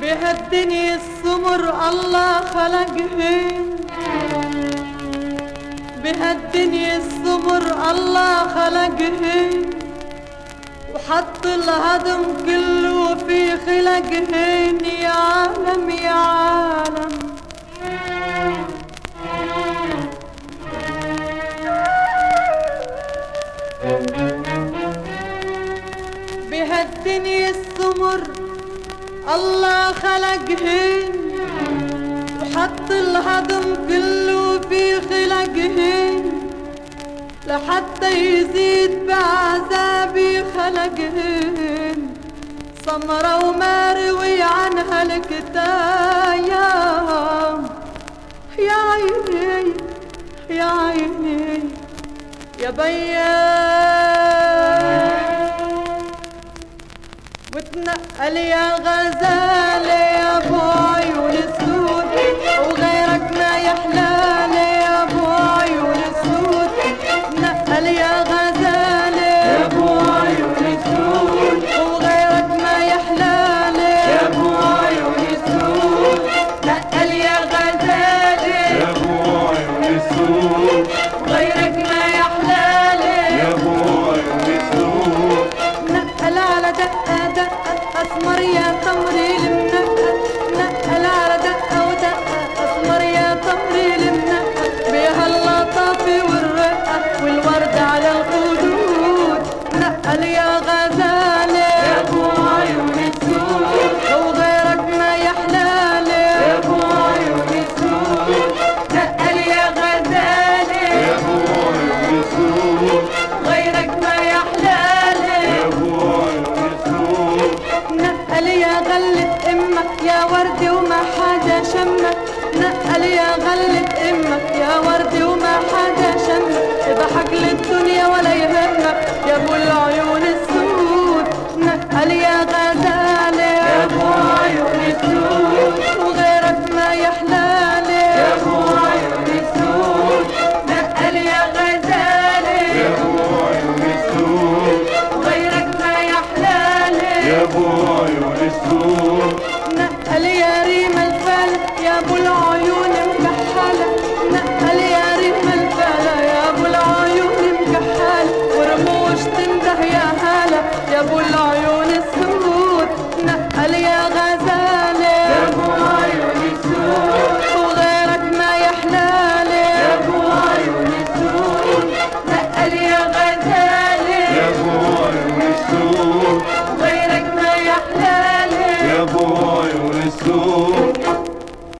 بهالدنيا السمر الله خلقهن بهالدنيا السمر الله خلقهن وحط الهضم كله في خلقهن يا عالم يا عالم. بهالدنيا السمر الله خلقهن وحط الهضم كله في خلقهن لحتى يزيد بعذابي خلقهن. سمرة وما روي عنها الكتاب يا عيني يا عيني يا بيان وتنقل يا غزالة أسمر يا تمري المنقة نقل دقة ودقة أسمر يا تمري المنقة غلة أمك يا وردي وما حدا شمك. نقل يا غلة أمك يا وردي نقل يا ريم الفال يا ابو العيون.